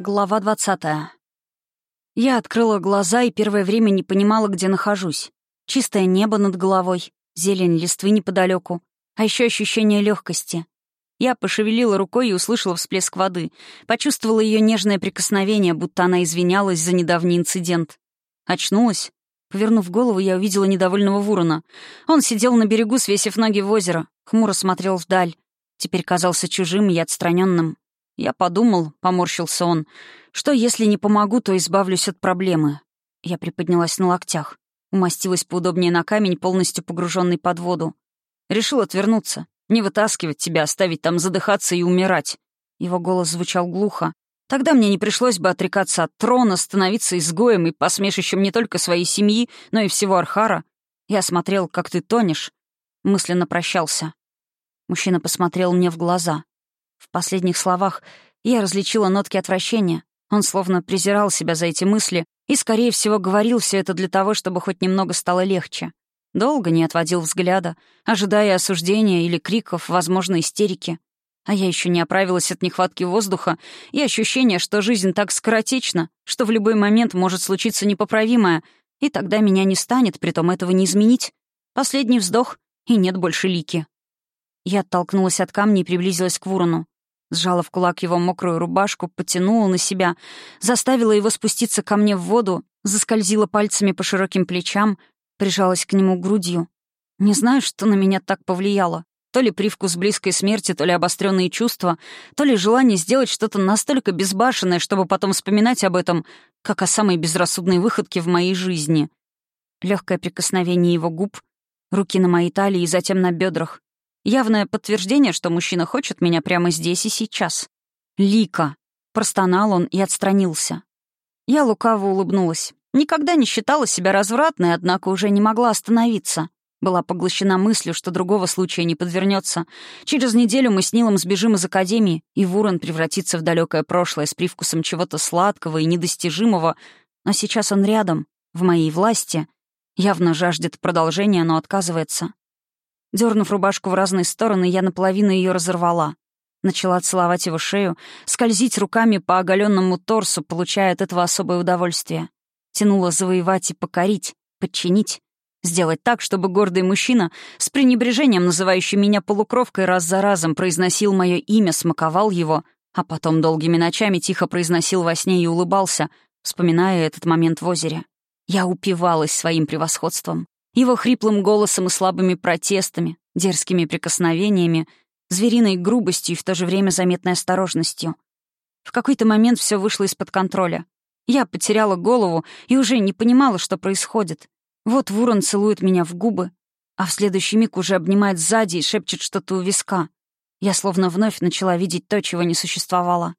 Глава двадцатая. Я открыла глаза и первое время не понимала, где нахожусь. Чистое небо над головой, зелень листвы неподалеку, а еще ощущение легкости. Я пошевелила рукой и услышала всплеск воды, почувствовала ее нежное прикосновение, будто она извинялась за недавний инцидент. Очнулась. Повернув голову, я увидела недовольного Вурона. Он сидел на берегу, свесив ноги в озеро, хмуро смотрел вдаль. Теперь казался чужим и отстраненным. Я подумал, поморщился он, что если не помогу, то избавлюсь от проблемы. Я приподнялась на локтях, умастилась поудобнее на камень, полностью погруженный под воду. Решил отвернуться, не вытаскивать тебя, оставить там задыхаться и умирать. Его голос звучал глухо. Тогда мне не пришлось бы отрекаться от трона, становиться изгоем и посмешищем не только своей семьи, но и всего Архара. Я смотрел, как ты тонешь. Мысленно прощался. Мужчина посмотрел мне в глаза. В последних словах я различила нотки отвращения. Он словно презирал себя за эти мысли и, скорее всего, говорил все это для того, чтобы хоть немного стало легче. Долго не отводил взгляда, ожидая осуждения или криков, возможно, истерики. А я еще не оправилась от нехватки воздуха и ощущения, что жизнь так скоротечна, что в любой момент может случиться непоправимое, и тогда меня не станет, притом этого не изменить. Последний вздох, и нет больше лики. Я оттолкнулась от камня и приблизилась к Вурону. Сжала в кулак его мокрую рубашку, потянула на себя, заставила его спуститься ко мне в воду, заскользила пальцами по широким плечам, прижалась к нему грудью. Не знаю, что на меня так повлияло. То ли привкус близкой смерти, то ли обостренные чувства, то ли желание сделать что-то настолько безбашенное, чтобы потом вспоминать об этом, как о самой безрассудной выходке в моей жизни. Легкое прикосновение его губ, руки на моей талии и затем на бедрах. Явное подтверждение, что мужчина хочет меня прямо здесь и сейчас. «Лика!» — простонал он и отстранился. Я лукаво улыбнулась. Никогда не считала себя развратной, однако уже не могла остановиться. Была поглощена мыслью, что другого случая не подвернется. Через неделю мы с Нилом сбежим из Академии, и Вурон превратится в далекое прошлое с привкусом чего-то сладкого и недостижимого. Но сейчас он рядом, в моей власти. Явно жаждет продолжения, но отказывается. Дернув рубашку в разные стороны, я наполовину ее разорвала. Начала целовать его шею, скользить руками по оголенному торсу, получая от этого особое удовольствие. Тянула завоевать и покорить, подчинить. Сделать так, чтобы гордый мужчина, с пренебрежением называющий меня полукровкой, раз за разом произносил мое имя, смаковал его, а потом долгими ночами тихо произносил во сне и улыбался, вспоминая этот момент в озере. Я упивалась своим превосходством его хриплым голосом и слабыми протестами, дерзкими прикосновениями, звериной грубостью и в то же время заметной осторожностью. В какой-то момент все вышло из-под контроля. Я потеряла голову и уже не понимала, что происходит. Вот Вурон целует меня в губы, а в следующий миг уже обнимает сзади и шепчет что-то у виска. Я словно вновь начала видеть то, чего не существовало.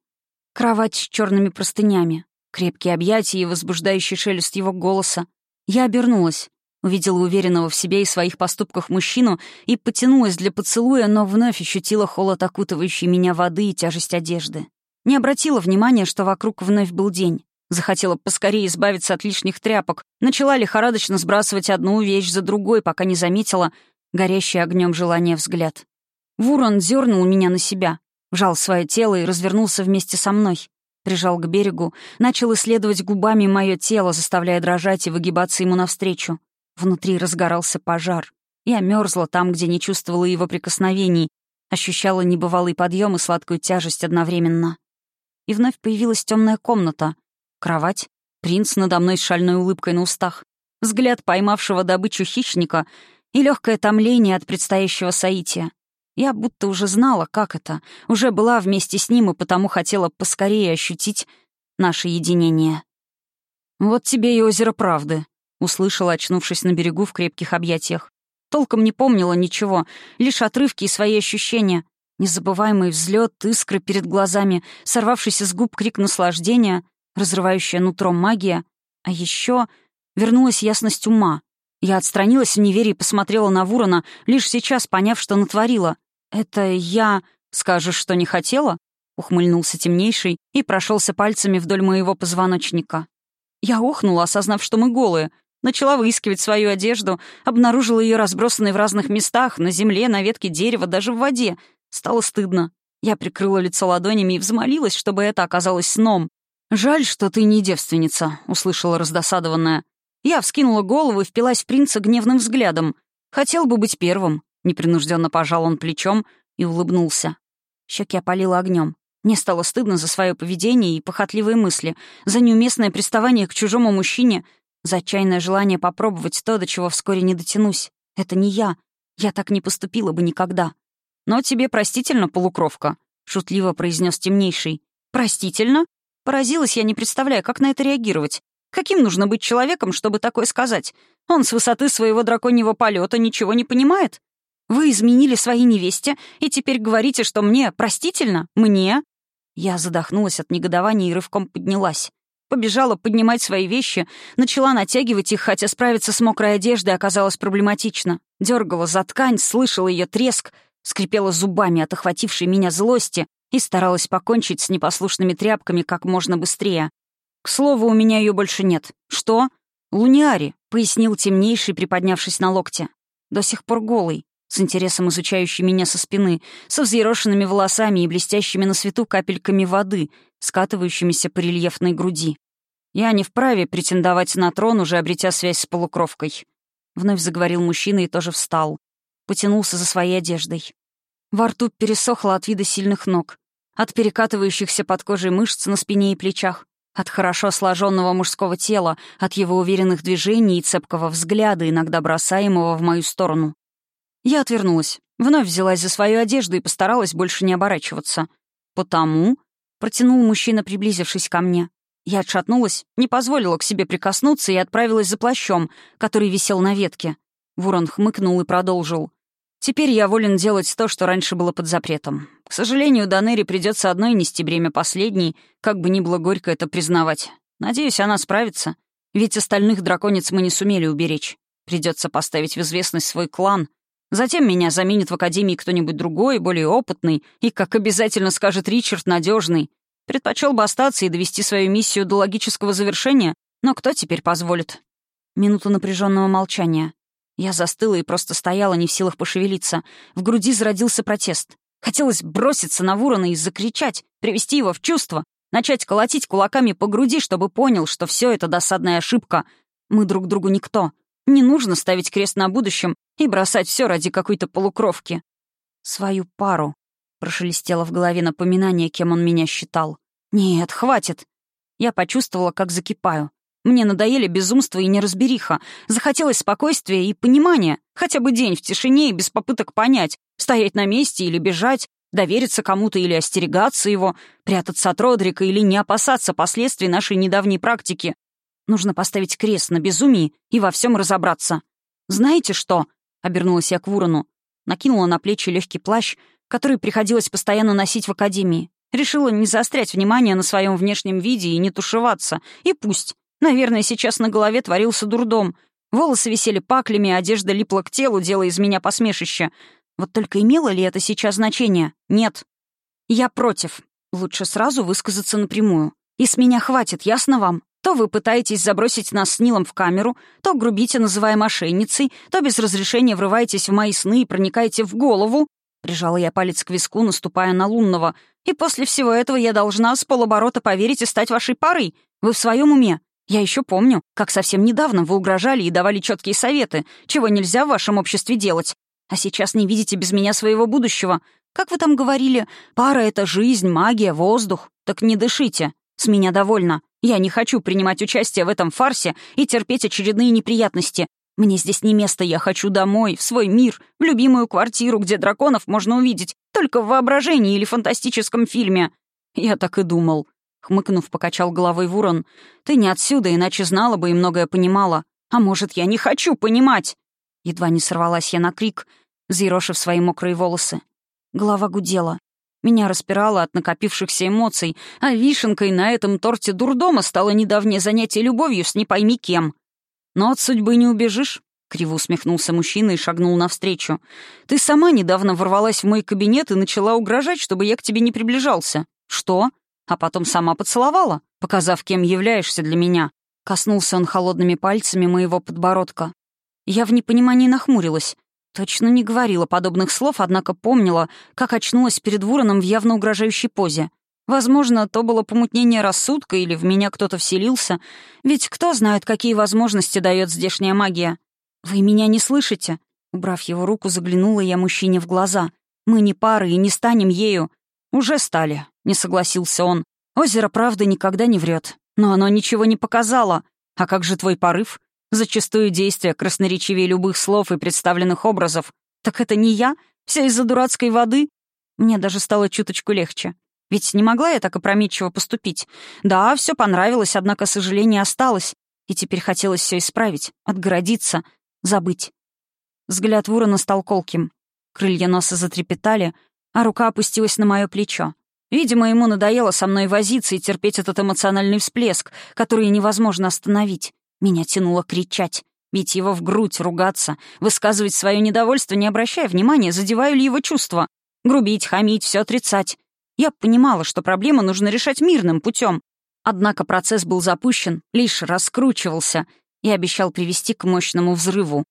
Кровать с черными простынями, крепкие объятия и возбуждающий шелест его голоса. Я обернулась. Увидела уверенного в себе и своих поступках мужчину и потянулась для поцелуя, но вновь ощутила холод окутывающей меня воды и тяжесть одежды. Не обратила внимания, что вокруг вновь был день. Захотела поскорее избавиться от лишних тряпок. Начала лихорадочно сбрасывать одну вещь за другой, пока не заметила горящий огнем желание взгляд. Вурон дернул меня на себя, вжал свое тело и развернулся вместе со мной. Прижал к берегу, начал исследовать губами мое тело, заставляя дрожать и выгибаться ему навстречу. Внутри разгорался пожар. Я мерзла там, где не чувствовала его прикосновений, ощущала небывалый подъем и сладкую тяжесть одновременно. И вновь появилась темная комната. Кровать, принц надо мной с шальной улыбкой на устах, взгляд поймавшего добычу хищника и легкое томление от предстоящего соития. Я будто уже знала, как это, уже была вместе с ним и потому хотела поскорее ощутить наше единение. «Вот тебе и озеро правды», Услышала, очнувшись на берегу в крепких объятиях. Толком не помнила ничего, лишь отрывки и свои ощущения. Незабываемый взлет, искры перед глазами, сорвавшийся с губ крик наслаждения, разрывающая нутром магия. А еще вернулась ясность ума. Я отстранилась в неверии и посмотрела на Вурона, лишь сейчас поняв, что натворила. «Это я... Скажешь, что не хотела?» Ухмыльнулся темнейший и прошелся пальцами вдоль моего позвоночника. Я охнула, осознав, что мы голые. Начала выискивать свою одежду, обнаружила ее разбросанной в разных местах, на земле, на ветке дерева, даже в воде. Стало стыдно. Я прикрыла лицо ладонями и взмолилась, чтобы это оказалось сном. «Жаль, что ты не девственница», — услышала раздосадованная. Я вскинула голову и впилась в принца гневным взглядом. «Хотел бы быть первым», — непринужденно пожал он плечом и улыбнулся. Щеки опалило огнем. Мне стало стыдно за свое поведение и похотливые мысли, за неуместное приставание к чужому мужчине, за отчаянное желание попробовать то, до чего вскоре не дотянусь. Это не я. Я так не поступила бы никогда. «Но тебе простительно, полукровка», — шутливо произнес темнейший. «Простительно?» Поразилась я, не представляя, как на это реагировать. Каким нужно быть человеком, чтобы такое сказать? Он с высоты своего драконьего полета ничего не понимает? Вы изменили своей невесте, и теперь говорите, что мне простительно? Мне? Я задохнулась от негодования и рывком поднялась. Побежала поднимать свои вещи, начала натягивать их, хотя справиться с мокрой одеждой оказалось проблематично. Дергала за ткань, слышала ее треск, скрипела зубами от охватившей меня злости и старалась покончить с непослушными тряпками как можно быстрее. «К слову, у меня ее больше нет». «Что?» «Луниари», — пояснил темнейший, приподнявшись на локте. «До сих пор голый, с интересом изучающий меня со спины, со взъерошенными волосами и блестящими на свету капельками воды, скатывающимися по рельефной груди. Я не вправе претендовать на трон, уже обретя связь с полукровкой. Вновь заговорил мужчина и тоже встал. Потянулся за своей одеждой. Во рту пересохло от вида сильных ног, от перекатывающихся под кожей мышц на спине и плечах, от хорошо сложенного мужского тела, от его уверенных движений и цепкого взгляда, иногда бросаемого в мою сторону. Я отвернулась, вновь взялась за свою одежду и постаралась больше не оборачиваться. «Потому...» — протянул мужчина, приблизившись ко мне. Я отшатнулась, не позволила к себе прикоснуться и отправилась за плащом, который висел на ветке. Ворон хмыкнул и продолжил. Теперь я волен делать то, что раньше было под запретом. К сожалению, Данере придется одной нести бремя последней, как бы ни было горько это признавать. Надеюсь, она справится. Ведь остальных драконец мы не сумели уберечь. Придется поставить в известность свой клан. Затем меня заменит в Академии кто-нибудь другой, более опытный, и, как обязательно скажет Ричард, надежный. Предпочел бы остаться и довести свою миссию до логического завершения, но кто теперь позволит? Минута напряженного молчания. Я застыла и просто стояла, не в силах пошевелиться. В груди зародился протест. Хотелось броситься на Вурона и закричать, привести его в чувство, начать колотить кулаками по груди, чтобы понял, что все это досадная ошибка. Мы друг другу никто. Не нужно ставить крест на будущем и бросать все ради какой-то полукровки. «Свою пару», — прошелестело в голове напоминание, кем он меня считал. «Нет, хватит». Я почувствовала, как закипаю. Мне надоели безумство и неразбериха. Захотелось спокойствия и понимания. Хотя бы день в тишине и без попыток понять, стоять на месте или бежать, довериться кому-то или остерегаться его, прятаться от Родрика или не опасаться последствий нашей недавней практики. Нужно поставить крест на безумии и во всем разобраться. «Знаете что?» — обернулась я к Вурону. Накинула на плечи легкий плащ, который приходилось постоянно носить в академии. Решила не заострять внимание на своем внешнем виде и не тушеваться. И пусть. Наверное, сейчас на голове творился дурдом. Волосы висели паклями, одежда липла к телу, делая из меня посмешище. Вот только имело ли это сейчас значение? Нет. Я против. Лучше сразу высказаться напрямую. И с меня хватит, ясно вам? То вы пытаетесь забросить нас с Нилом в камеру, то грубите, называя мошенницей, то без разрешения врываетесь в мои сны и проникаете в голову. Прижала я палец к виску, наступая на лунного. И после всего этого я должна с полоборота поверить и стать вашей парой? Вы в своем уме? Я еще помню, как совсем недавно вы угрожали и давали четкие советы, чего нельзя в вашем обществе делать. А сейчас не видите без меня своего будущего. Как вы там говорили, пара — это жизнь, магия, воздух. Так не дышите. С меня довольно. Я не хочу принимать участие в этом фарсе и терпеть очередные неприятности. Мне здесь не место, я хочу домой, в свой мир, в любимую квартиру, где драконов можно увидеть только в воображении или фантастическом фильме. Я так и думал. Хмыкнув, покачал головой Вурон. «Ты не отсюда, иначе знала бы и многое понимала. А может, я не хочу понимать?» Едва не сорвалась я на крик, зерошив свои мокрые волосы. Голова гудела. Меня распирало от накопившихся эмоций, а вишенкой на этом торте дурдома стало недавнее занятие любовью с не пойми кем. «Но от судьбы не убежишь», — криво усмехнулся мужчина и шагнул навстречу. «Ты сама недавно ворвалась в мой кабинет и начала угрожать, чтобы я к тебе не приближался. Что? а потом сама поцеловала, показав, кем являешься для меня. Коснулся он холодными пальцами моего подбородка. Я в непонимании нахмурилась. Точно не говорила подобных слов, однако помнила, как очнулась перед Вуроном в явно угрожающей позе. Возможно, то было помутнение рассудка или в меня кто-то вселился. Ведь кто знает, какие возможности дает здешняя магия. Вы меня не слышите? Убрав его руку, заглянула я мужчине в глаза. Мы не пары и не станем ею. Уже стали, не согласился он. Озеро правды никогда не врет. Но оно ничего не показало. А как же твой порыв? Зачастую действия красноречивее любых слов и представленных образов. Так это не я? Вся из-за дурацкой воды? Мне даже стало чуточку легче. Ведь не могла я так опрометчиво поступить. Да, все понравилось, однако сожаление осталось. И теперь хотелось все исправить, отгородиться, забыть. Взгляд Вурона стал колким. Крылья носа затрепетали, а рука опустилась на мое плечо. Видимо, ему надоело со мной возиться и терпеть этот эмоциональный всплеск, который невозможно остановить. Меня тянуло кричать, бить его в грудь, ругаться, высказывать свое недовольство, не обращая внимания, задеваю ли его чувства. Грубить, хамить, все отрицать. Я понимала, что проблему нужно решать мирным путем. Однако процесс был запущен, лишь раскручивался и обещал привести к мощному взрыву.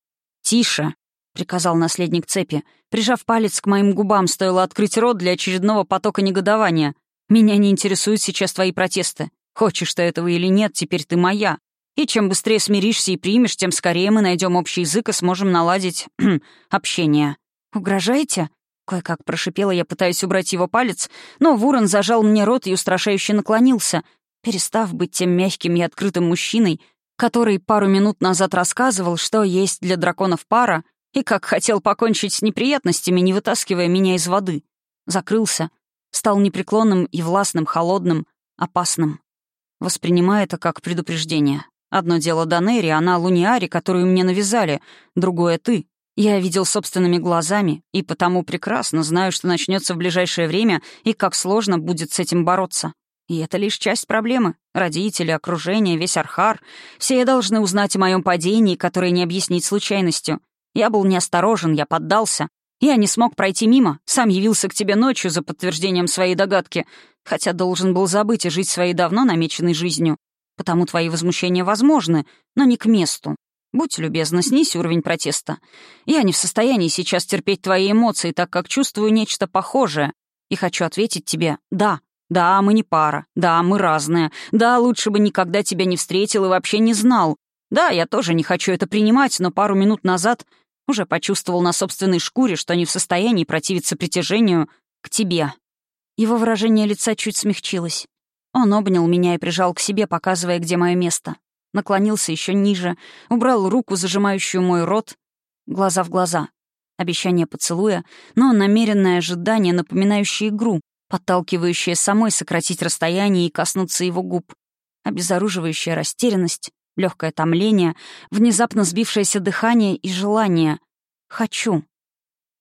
«Тише», — приказал наследник цепи, прижав палец к моим губам, стоило открыть рот для очередного потока негодования. «Меня не интересуют сейчас твои протесты. Хочешь ты этого или нет, теперь ты моя. И чем быстрее смиришься и примешь, тем скорее мы найдем общий язык и сможем наладить общение». «Угрожаете?» Кое-как прошипела я, пытаясь убрать его палец, но Вурон зажал мне рот и устрашающе наклонился, перестав быть тем мягким и открытым мужчиной, который пару минут назад рассказывал, что есть для драконов пара, и как хотел покончить с неприятностями, не вытаскивая меня из воды. Закрылся, стал непреклонным и властным, холодным, опасным. Воспринимая это как предупреждение. Одно дело Данери, она Луниари, которую мне навязали, другое — ты. Я видел собственными глазами, и потому прекрасно знаю, что начнется в ближайшее время и как сложно будет с этим бороться. И это лишь часть проблемы. Родители, окружение, весь Архар — все должны узнать о моем падении, которое не объяснить случайностью. Я был неосторожен, я поддался. Я не смог пройти мимо, сам явился к тебе ночью за подтверждением своей догадки, хотя должен был забыть и жить своей давно намеченной жизнью. Потому твои возмущения возможны, но не к месту. Будь любезна, снизь уровень протеста. Я не в состоянии сейчас терпеть твои эмоции, так как чувствую нечто похожее. И хочу ответить тебе «да». Да, мы не пара. Да, мы разные. Да, лучше бы никогда тебя не встретил и вообще не знал. Да, я тоже не хочу это принимать, но пару минут назад уже почувствовал на собственной шкуре, что не в состоянии противиться притяжению к тебе. Его выражение лица чуть смягчилось. Он обнял меня и прижал к себе, показывая, где мое место наклонился еще ниже, убрал руку, зажимающую мой рот, глаза в глаза. Обещание поцелуя, но намеренное ожидание, напоминающее игру, подталкивающее самой сократить расстояние и коснуться его губ. Обезоруживающая растерянность, легкое томление, внезапно сбившееся дыхание и желание. «Хочу».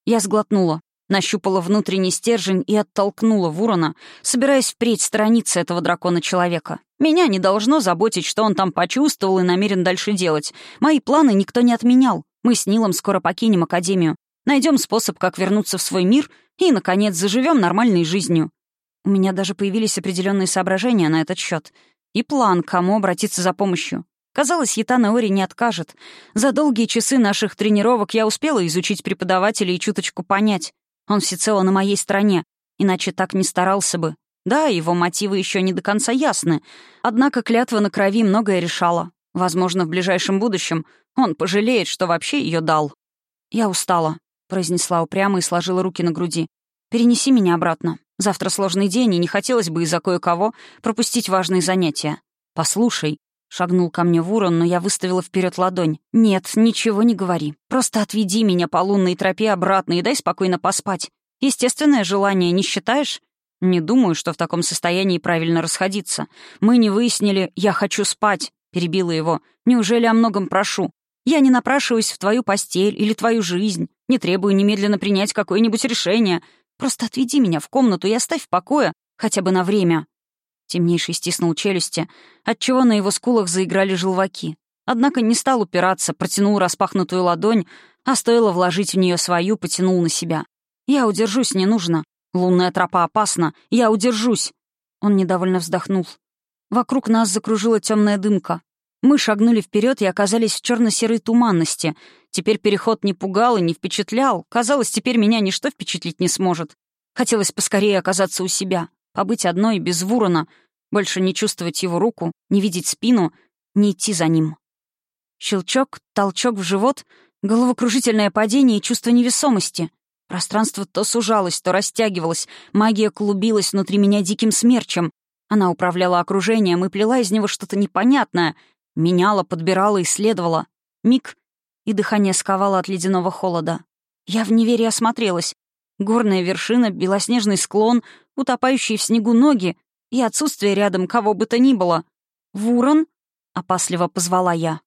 Я сглотнула, нащупала внутренний стержень и оттолкнула Вурона, собираясь впредь сторониться этого дракона-человека. Меня не должно заботить, что он там почувствовал и намерен дальше делать. Мои планы никто не отменял. Мы с Нилом скоро покинем Академию. Найдем способ, как вернуться в свой мир и, наконец, заживем нормальной жизнью. У меня даже появились определенные соображения на этот счет. И план, кому обратиться за помощью. Казалось, Ятана Ори не откажет. За долгие часы наших тренировок я успела изучить преподавателя и чуточку понять. Он всецело на моей стороне, иначе так не старался бы. Да, его мотивы еще не до конца ясны, однако клятва на крови многое решала. Возможно, в ближайшем будущем он пожалеет, что вообще ее дал. «Я устала», — произнесла упрямо и сложила руки на груди. «Перенеси меня обратно. Завтра сложный день, и не хотелось бы из-за кое-кого пропустить важные занятия. Послушай». Шагнул ко мне Вурон, но я выставила вперед ладонь. «Нет, ничего не говори. Просто отведи меня по лунной тропе обратно и дай спокойно поспать. Естественное желание, не считаешь? «Не думаю, что в таком состоянии правильно расходиться. Мы не выяснили «я хочу спать», — перебила его. «Неужели о многом прошу? Я не напрашиваюсь в твою постель или твою жизнь, не требую немедленно принять какое-нибудь решение. Просто отведи меня в комнату и оставь в покое, хотя бы на время». Темнейший стиснул челюсти, отчего на его скулах заиграли желваки. Однако не стал упираться, протянул распахнутую ладонь, а стоило вложить в нее свою, потянул на себя. «Я удержусь, не нужно. Лунная тропа опасна, я удержусь. Он недовольно вздохнул. Вокруг нас закружила темная дымка. Мы шагнули вперед и оказались в черно-серой туманности. Теперь переход не пугал и не впечатлял. Казалось, теперь меня ничто впечатлить не сможет. Хотелось поскорее оказаться у себя, Побыть одной, без Вурона, больше не чувствовать его руку, не видеть спину, не идти за ним. Щелчок, толчок в живот, головокружительное падение и чувство невесомости. Пространство то сужалось, то растягивалось, магия клубилась внутри меня диким смерчем. Она управляла окружением и плела из него что-то непонятное, меняла, подбирала, исследовала. Миг, и дыхание сковало от ледяного холода. Я в неверии осмотрелась. Горная вершина, белоснежный склон, утопающие в снегу ноги и отсутствие рядом кого бы то ни было. «Вурон?» — опасливо позвала я.